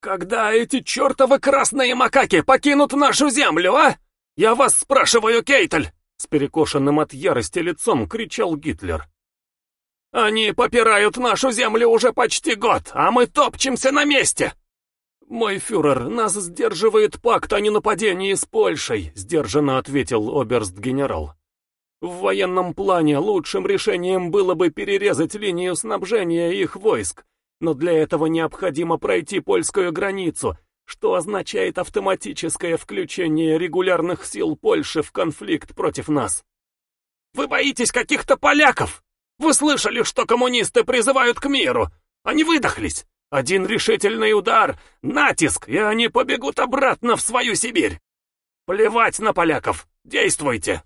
Когда эти чертовы красные макаки покинут нашу землю, а? Я вас спрашиваю, Кейтель!» С перекошенным от ярости лицом кричал Гитлер. «Они попирают нашу землю уже почти год, а мы топчемся на месте!» «Мой фюрер, нас сдерживает пакт о ненападении с Польшей», — сдержанно ответил оберст-генерал. «В военном плане лучшим решением было бы перерезать линию снабжения их войск, но для этого необходимо пройти польскую границу, что означает автоматическое включение регулярных сил Польши в конфликт против нас. Вы боитесь каких-то поляков? Вы слышали, что коммунисты призывают к миру? Они выдохлись. Один решительный удар, натиск, и они побегут обратно в свою Сибирь. Плевать на поляков, действуйте.